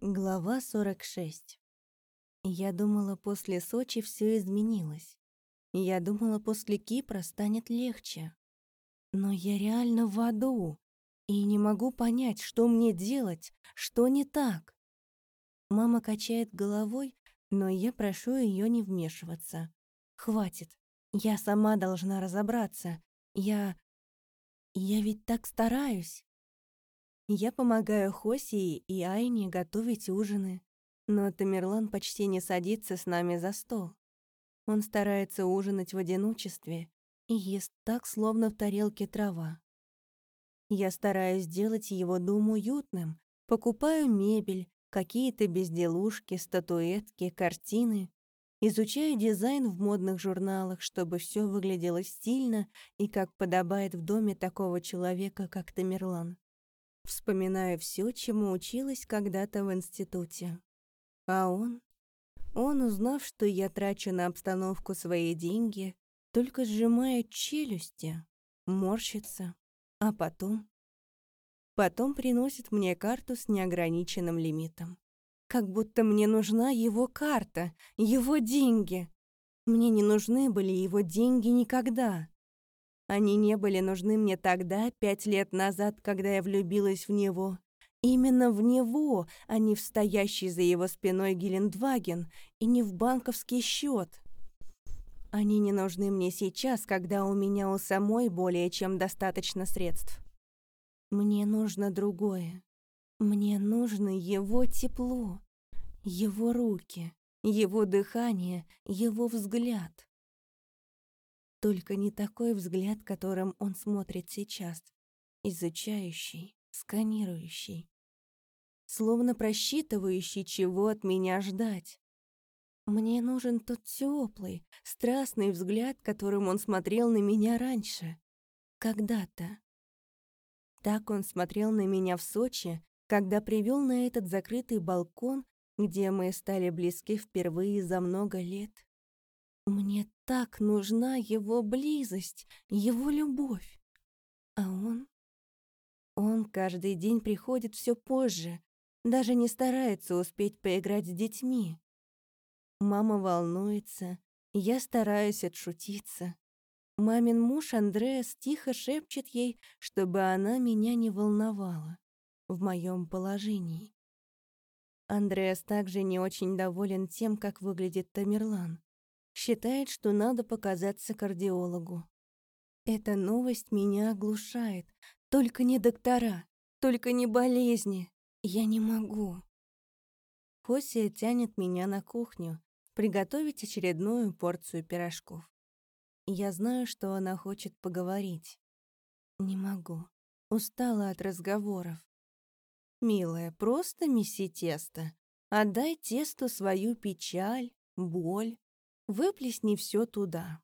Глава 46. Я думала, после Сочи все изменилось. Я думала, после Кипра станет легче. Но я реально в аду и не могу понять, что мне делать, что не так. Мама качает головой, но я прошу ее не вмешиваться. Хватит. Я сама должна разобраться. Я... Я ведь так стараюсь. Я помогаю Хосии и Айне готовить ужины, но Тамерлан почти не садится с нами за стол. Он старается ужинать в одиночестве и ест так, словно в тарелке трава. Я стараюсь сделать его дом уютным, покупаю мебель, какие-то безделушки, статуэтки, картины, изучаю дизайн в модных журналах, чтобы все выглядело стильно и как подобает в доме такого человека, как Тамерлан. Вспоминаю все, чему училась когда-то в институте. А он? Он, узнав, что я трачу на обстановку свои деньги, только сжимает челюсти, морщится, а потом... Потом приносит мне карту с неограниченным лимитом. Как будто мне нужна его карта, его деньги. Мне не нужны были его деньги никогда. Они не были нужны мне тогда, пять лет назад, когда я влюбилась в него. Именно в него, а не в стоящий за его спиной Гелендваген и не в банковский счет. Они не нужны мне сейчас, когда у меня у самой более чем достаточно средств. Мне нужно другое. Мне нужно его тепло, его руки, его дыхание, его взгляд. Только не такой взгляд, которым он смотрит сейчас. Изучающий, сканирующий. Словно просчитывающий, чего от меня ждать. Мне нужен тот теплый, страстный взгляд, которым он смотрел на меня раньше. Когда-то. Так он смотрел на меня в Сочи, когда привел на этот закрытый балкон, где мы стали близки впервые за много лет. Мне так нужна его близость, его любовь. А он? Он каждый день приходит все позже, даже не старается успеть поиграть с детьми. Мама волнуется, я стараюсь отшутиться. Мамин муж Андреас тихо шепчет ей, чтобы она меня не волновала в моем положении. Андреас также не очень доволен тем, как выглядит Тамерлан считает, что надо показаться кардиологу. Эта новость меня оглушает. Только не доктора, только не болезни. Я не могу. Хосия тянет меня на кухню, приготовить очередную порцию пирожков. Я знаю, что она хочет поговорить. Не могу. Устала от разговоров. «Милая, просто меси тесто. Отдай тесту свою печаль, боль, Выплесни все туда.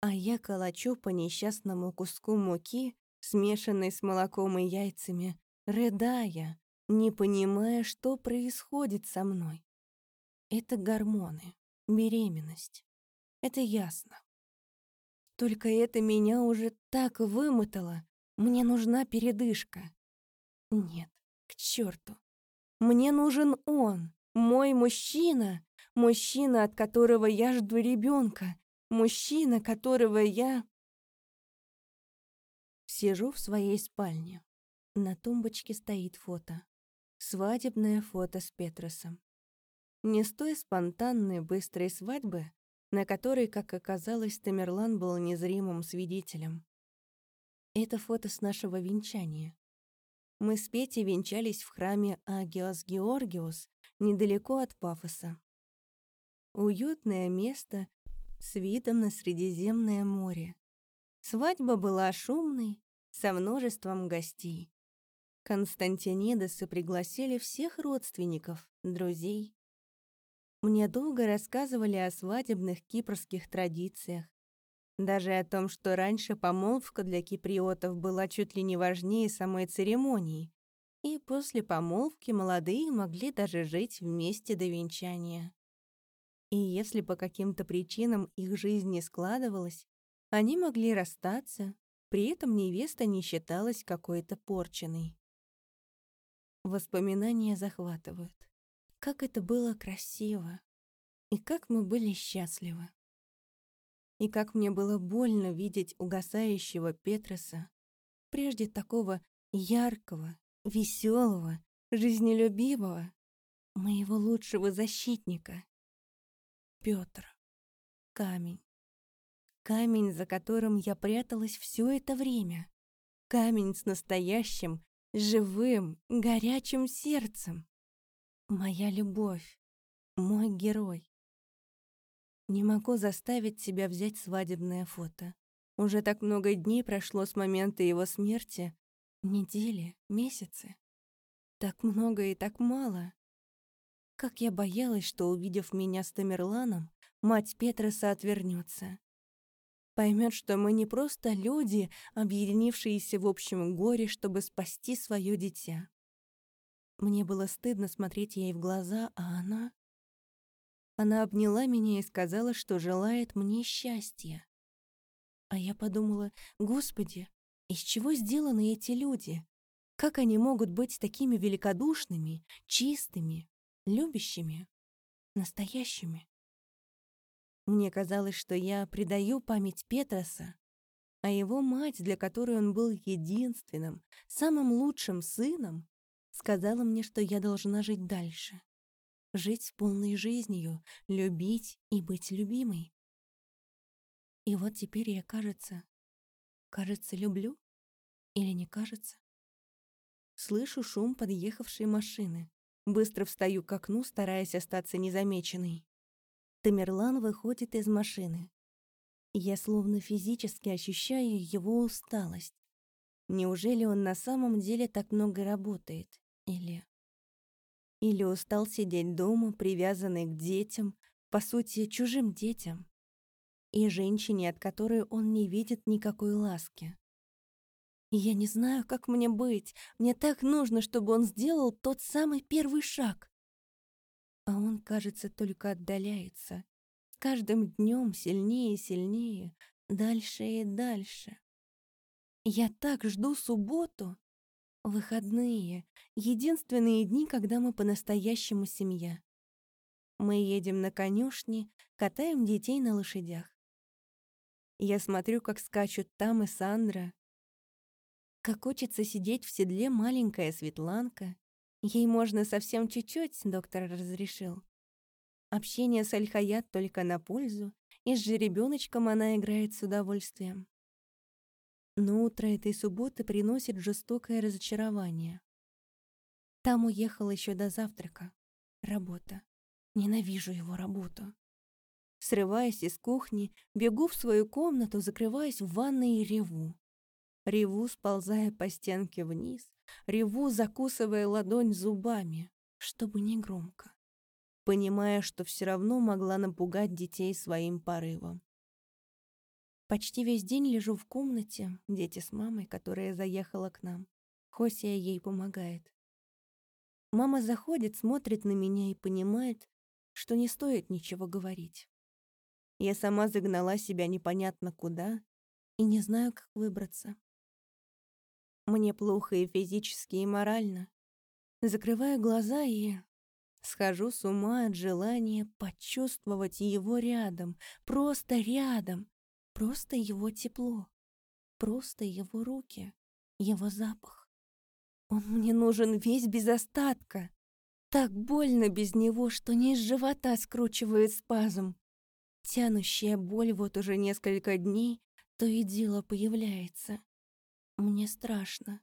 А я калачу по несчастному куску муки, смешанной с молоком и яйцами, рыдая, не понимая, что происходит со мной. Это гормоны, беременность. Это ясно. Только это меня уже так вымотало. Мне нужна передышка. Нет, к черту. Мне нужен он, мой мужчина, Мужчина, от которого я жду ребенка. Мужчина, которого я... Сижу в своей спальне. На тумбочке стоит фото. Свадебное фото с Петросом. Не с той спонтанной, быстрой свадьбы, на которой, как оказалось, Тамерлан был незримым свидетелем. Это фото с нашего венчания. Мы с Петей венчались в храме Агиос Георгиус, недалеко от Пафоса. Уютное место с видом на Средиземное море. Свадьба была шумной, со множеством гостей. Константинидосы пригласили всех родственников, друзей. Мне долго рассказывали о свадебных кипрских традициях. Даже о том, что раньше помолвка для киприотов была чуть ли не важнее самой церемонии, и после помолвки молодые могли даже жить вместе до венчания. И если по каким-то причинам их жизнь не складывалась, они могли расстаться, при этом невеста не считалась какой-то порченной. Воспоминания захватывают. Как это было красиво. И как мы были счастливы. И как мне было больно видеть угасающего Петроса, прежде такого яркого, веселого, жизнелюбивого, моего лучшего защитника. Петр. Камень. Камень, за которым я пряталась все это время. Камень с настоящим, живым, горячим сердцем. Моя любовь. Мой герой. Не могу заставить себя взять свадебное фото. Уже так много дней прошло с момента его смерти. Недели, месяцы. Так много и так мало. Как я боялась, что, увидев меня с Тамерланом, мать Петроса отвернется. Поймет, что мы не просто люди, объединившиеся в общем горе, чтобы спасти свое дитя. Мне было стыдно смотреть ей в глаза, а она... Она обняла меня и сказала, что желает мне счастья. А я подумала, Господи, из чего сделаны эти люди? Как они могут быть такими великодушными, чистыми, любящими, настоящими? Мне казалось, что я предаю память Петроса, а его мать, для которой он был единственным, самым лучшим сыном, сказала мне, что я должна жить дальше. Жить полной жизнью, любить и быть любимой. И вот теперь я, кажется, кажется, люблю или не кажется. Слышу шум подъехавшей машины. Быстро встаю к окну, стараясь остаться незамеченной. Тамерлан выходит из машины. Я словно физически ощущаю его усталость. Неужели он на самом деле так много работает? Или... Или устал сидеть дома, привязанный к детям, по сути, чужим детям, и женщине, от которой он не видит никакой ласки. Я не знаю, как мне быть. Мне так нужно, чтобы он сделал тот самый первый шаг а он, кажется, только отдаляется. С каждым днем сильнее и сильнее, дальше и дальше. Я так жду субботу. Выходные — единственные дни, когда мы по-настоящему семья. Мы едем на конюшни, катаем детей на лошадях. Я смотрю, как скачут там и Сандра. Как хочется сидеть в седле маленькая Светланка, Ей можно совсем чуть-чуть, доктор разрешил. Общение с Альхаят только на пользу, и с жеребёночком она играет с удовольствием. Но утро этой субботы приносит жестокое разочарование. Там уехал еще до завтрака. Работа. Ненавижу его работу. Срываясь из кухни, бегу в свою комнату, закрываясь в ванной и реву. Реву, сползая по стенке вниз, реву, закусывая ладонь зубами, чтобы не громко, понимая, что все равно могла напугать детей своим порывом. Почти весь день лежу в комнате, дети с мамой, которая заехала к нам. Хосия ей помогает. Мама заходит, смотрит на меня и понимает, что не стоит ничего говорить. Я сама загнала себя непонятно куда и не знаю, как выбраться. Мне плохо и физически, и морально. Закрываю глаза и схожу с ума от желания почувствовать его рядом, просто рядом, просто его тепло, просто его руки, его запах. Он мне нужен весь без остатка. Так больно без него, что низ живота скручивает спазм. Тянущая боль вот уже несколько дней то и дело появляется. Мне страшно.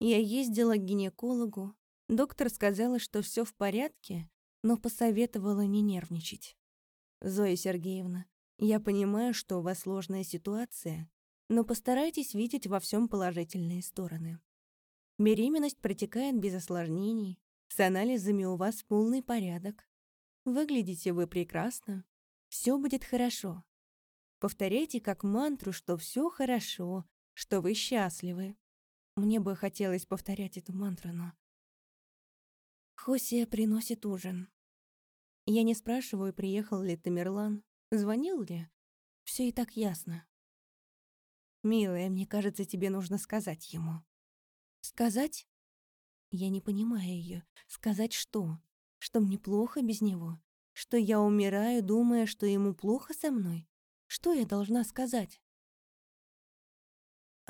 Я ездила к гинекологу. Доктор сказала, что все в порядке, но посоветовала не нервничать. Зоя Сергеевна, я понимаю, что у вас сложная ситуация, но постарайтесь видеть во всем положительные стороны. Беременность протекает без осложнений, с анализами у вас полный порядок. Выглядите вы прекрасно. Все будет хорошо. Повторяйте как мантру, что все хорошо, что вы счастливы. Мне бы хотелось повторять эту мантру, но... Хосия приносит ужин. Я не спрашиваю, приехал ли Тамерлан, звонил ли. Все и так ясно. Милая, мне кажется, тебе нужно сказать ему. Сказать? Я не понимаю ее. Сказать что? Что мне плохо без него? Что я умираю, думая, что ему плохо со мной? Что я должна сказать?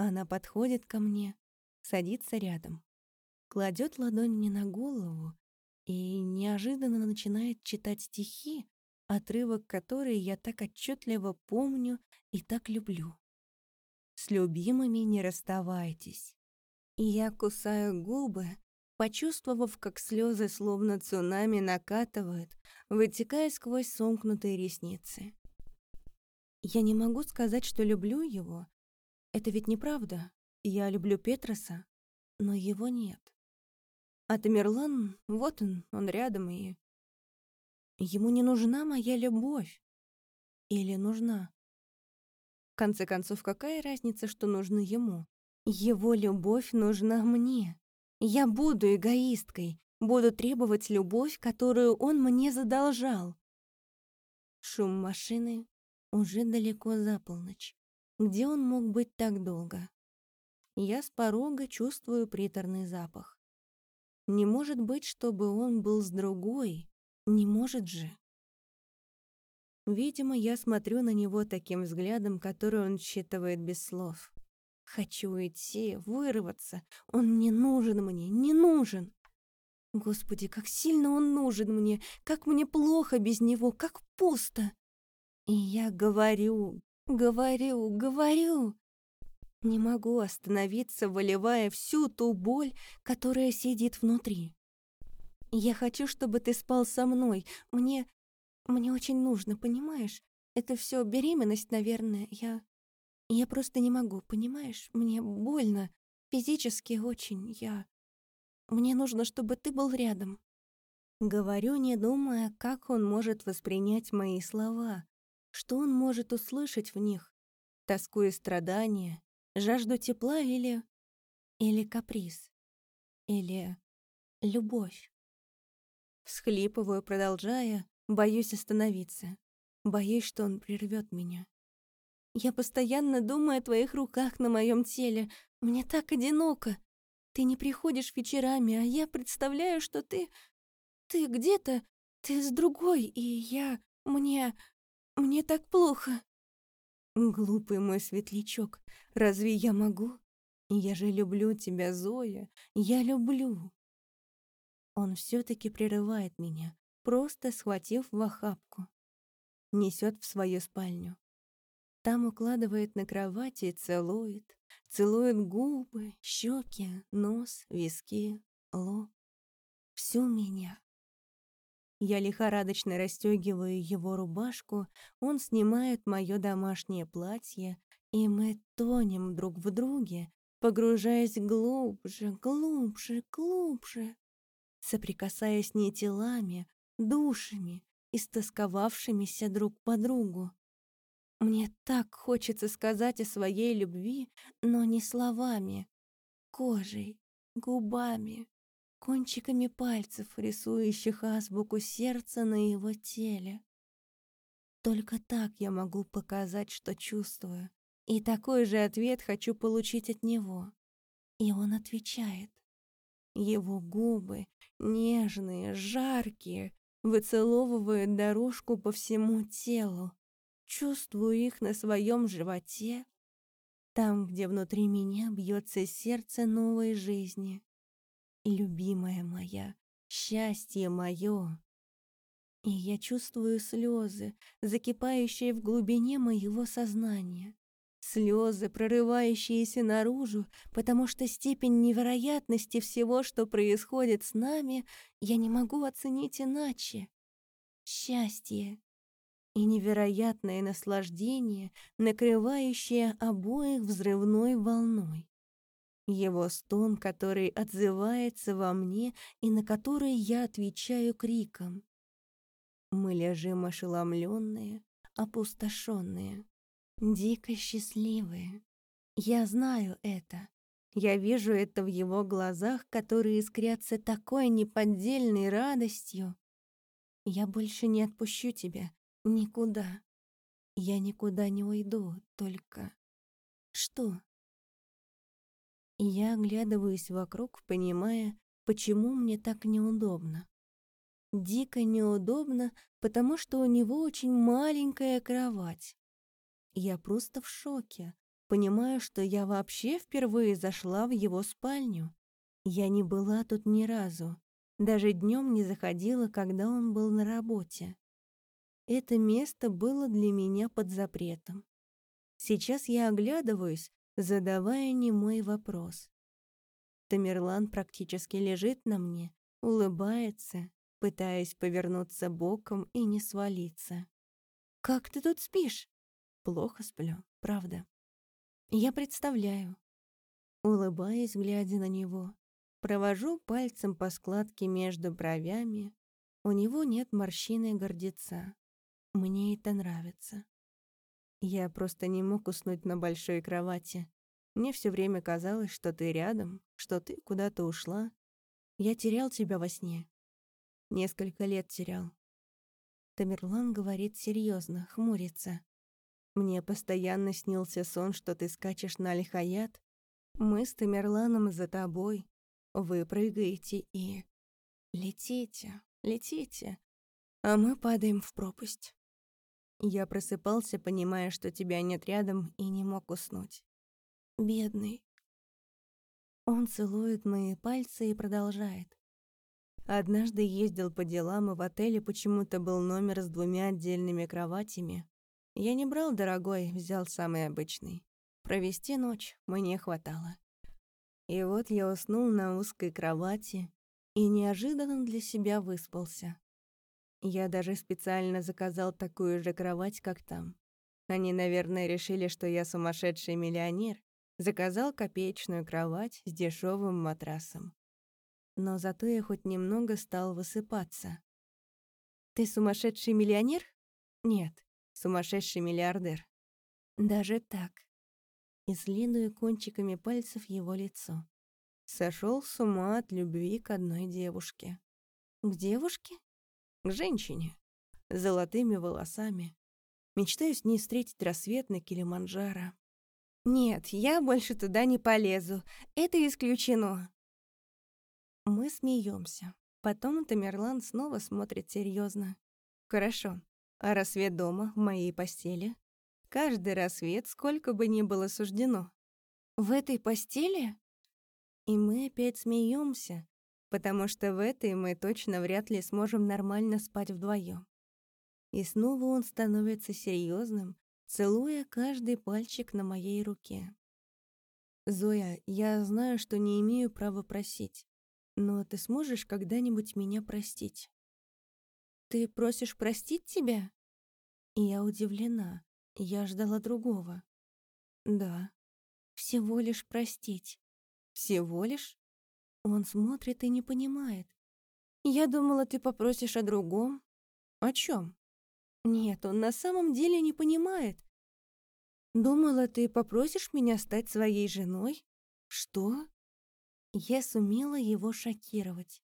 Она подходит ко мне, садится рядом, кладет ладонь мне на голову и неожиданно начинает читать стихи, отрывок который я так отчетливо помню и так люблю. С любимыми не расставайтесь. И я кусаю губы, почувствовав, как слезы словно цунами накатывают, вытекая сквозь сомкнутые ресницы. Я не могу сказать, что люблю его. Это ведь неправда. Я люблю Петроса, но его нет. А Тамерлан, вот он, он рядом, и... Ему не нужна моя любовь. Или нужна? В конце концов, какая разница, что нужно ему? Его любовь нужна мне. Я буду эгоисткой, буду требовать любовь, которую он мне задолжал. Шум машины уже далеко за полночь. Где он мог быть так долго? Я с порога чувствую приторный запах. Не может быть, чтобы он был с другой. Не может же. Видимо, я смотрю на него таким взглядом, который он считывает без слов. Хочу уйти, вырваться. Он не нужен мне, не нужен. Господи, как сильно он нужен мне, как мне плохо без него, как пусто. И я говорю, говорю, говорю. Не могу остановиться, выливая всю ту боль, которая сидит внутри. Я хочу, чтобы ты спал со мной. Мне... мне очень нужно, понимаешь? Это все беременность, наверное. Я... Я просто не могу, понимаешь? Мне больно. Физически очень. Я... Мне нужно, чтобы ты был рядом. Говорю, не думая, как он может воспринять мои слова, что он может услышать в них. Тоску и страдания, жажду тепла или... Или каприз. Или любовь. Всхлипываю, продолжая, боюсь остановиться. Боюсь, что он прервет меня. Я постоянно думаю о твоих руках на моем теле. Мне так одиноко. Ты не приходишь вечерами, а я представляю, что ты... Ты где-то... Ты с другой, и я... Мне... Мне так плохо. Глупый мой светлячок, разве я могу? Я же люблю тебя, Зоя. Я люблю. Он все таки прерывает меня, просто схватив в охапку. Несет в свою спальню. Там укладывает на кровати и целует. Целует губы, щеки, нос, виски, лоб. Всю меня. Я лихорадочно расстегиваю его рубашку, он снимает мое домашнее платье, и мы тонем друг в друге, погружаясь глубже, глубже, глубже, соприкасаясь не телами, душами, истосковавшимися друг по другу. Мне так хочется сказать о своей любви, но не словами, кожей, губами, кончиками пальцев, рисующих азбуку сердца на его теле. Только так я могу показать, что чувствую. И такой же ответ хочу получить от него. И он отвечает. Его губы, нежные, жаркие, выцеловывают дорожку по всему телу, Чувствую их на своем животе, там, где внутри меня бьется сердце новой жизни. Любимая моя, счастье мое. И я чувствую слезы, закипающие в глубине моего сознания. Слезы, прорывающиеся наружу, потому что степень невероятности всего, что происходит с нами, я не могу оценить иначе. Счастье, и невероятное наслаждение, накрывающее обоих взрывной волной. Его стон, который отзывается во мне и на который я отвечаю криком. Мы лежим ошеломленные, опустошенные, дико счастливые. Я знаю это. Я вижу это в его глазах, которые искрятся такой неподдельной радостью. Я больше не отпущу тебя, Никуда. Я никуда не уйду, только... Что? Я оглядываюсь вокруг, понимая, почему мне так неудобно. Дико неудобно, потому что у него очень маленькая кровать. Я просто в шоке, понимаю, что я вообще впервые зашла в его спальню. Я не была тут ни разу, даже днем не заходила, когда он был на работе. Это место было для меня под запретом. Сейчас я оглядываюсь, задавая немой вопрос. Тамерлан практически лежит на мне, улыбается, пытаясь повернуться боком и не свалиться. «Как ты тут спишь?» «Плохо сплю, правда». «Я представляю». Улыбаясь, глядя на него, провожу пальцем по складке между бровями. У него нет морщины гордеца. Мне это нравится. Я просто не мог уснуть на большой кровати. Мне все время казалось, что ты рядом, что ты куда-то ушла. Я терял тебя во сне. Несколько лет терял. Тамерлан говорит серьезно, хмурится. Мне постоянно снился сон, что ты скачешь на Алихаят. Мы с Тамерланом за тобой. Вы прыгаете и... Летите, летите. А мы падаем в пропасть. Я просыпался, понимая, что тебя нет рядом, и не мог уснуть. Бедный. Он целует мои пальцы и продолжает. Однажды ездил по делам, и в отеле почему-то был номер с двумя отдельными кроватями. Я не брал дорогой, взял самый обычный. Провести ночь мне хватало. И вот я уснул на узкой кровати и неожиданно для себя выспался. Я даже специально заказал такую же кровать, как там. Они, наверное, решили, что я сумасшедший миллионер. Заказал копеечную кровать с дешевым матрасом. Но зато я хоть немного стал высыпаться. «Ты сумасшедший миллионер?» «Нет, сумасшедший миллиардер». «Даже так?» Исследуя кончиками пальцев его лицо. Сошел с ума от любви к одной девушке. «К девушке?» К женщине, с золотыми волосами. Мечтаю с ней встретить рассвет на Килиманджаро. Нет, я больше туда не полезу. Это исключено. Мы смеемся. Потом Тамерлан снова смотрит серьезно. Хорошо. А рассвет дома, в моей постели? Каждый рассвет, сколько бы ни было суждено. В этой постели? И мы опять смеемся, потому что в этой мы точно вряд ли сможем нормально спать вдвоем. И снова он становится серьезным, целуя каждый пальчик на моей руке. «Зоя, я знаю, что не имею права просить, но ты сможешь когда-нибудь меня простить?» «Ты просишь простить тебя?» И я удивлена, я ждала другого. «Да, всего лишь простить. Всего лишь?» Он смотрит и не понимает. «Я думала, ты попросишь о другом». «О чем? «Нет, он на самом деле не понимает. Думала, ты попросишь меня стать своей женой?» «Что?» Я сумела его шокировать.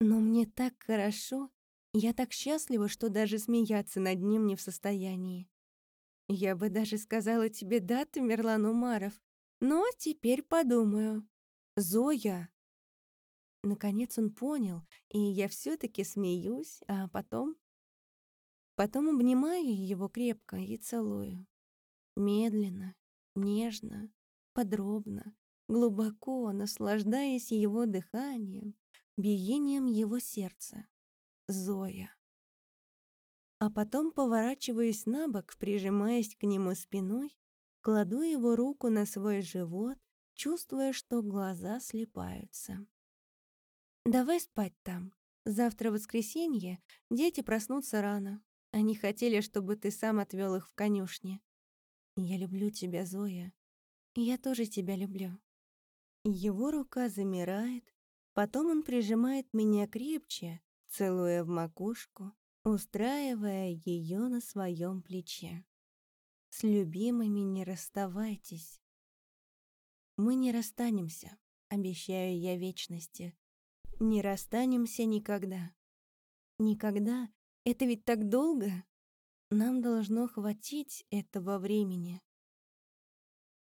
Но мне так хорошо, я так счастлива, что даже смеяться над ним не в состоянии. Я бы даже сказала тебе «да, Тамерлан Умаров», но теперь подумаю. «Зоя!» Наконец он понял, и я все таки смеюсь, а потом... Потом обнимаю его крепко и целую. Медленно, нежно, подробно, глубоко, наслаждаясь его дыханием, биением его сердца. Зоя. А потом поворачиваюсь на бок, прижимаясь к нему спиной, кладу его руку на свой живот чувствуя, что глаза слепаются. «Давай спать там. Завтра воскресенье, дети проснутся рано. Они хотели, чтобы ты сам отвел их в конюшне. Я люблю тебя, Зоя. Я тоже тебя люблю». Его рука замирает, потом он прижимает меня крепче, целуя в макушку, устраивая ее на своем плече. С любимыми не расставайтесь. Мы не расстанемся, обещаю я вечности. Не расстанемся никогда. Никогда? Это ведь так долго? Нам должно хватить этого времени.